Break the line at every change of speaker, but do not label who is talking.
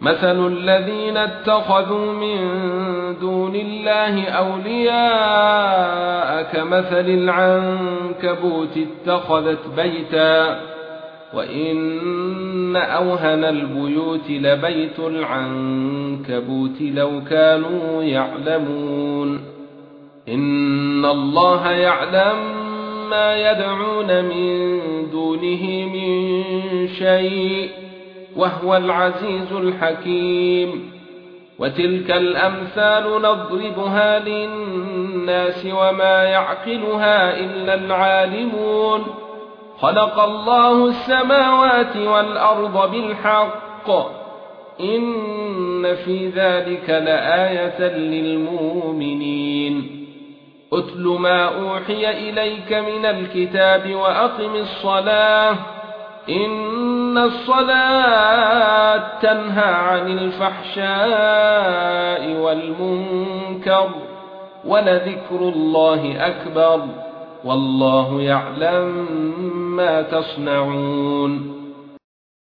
مثل الذين اتخذوا من دون الله أولياء كمثل العنكبوت اتخذت بيتا وإن أوهن البيوت لبيت العنكبوت لو كانوا يعلمون إن الله يعلم ما يدعون من دونه من شيء وهو العزيز الحكيم. وتلك الأمثال نضربها للناس وما يعقلها إلا العالمون. خلق الله السماوات والأرض بالحق. إن في ذلك لآية للمؤمنين. اتل ما أوحي إليك من الكتاب وأقم الصلاة. إن الصلاة تنهى عن الفحشاء والمنكر ولذكر الله أكبر والله يعلم ما تصنعون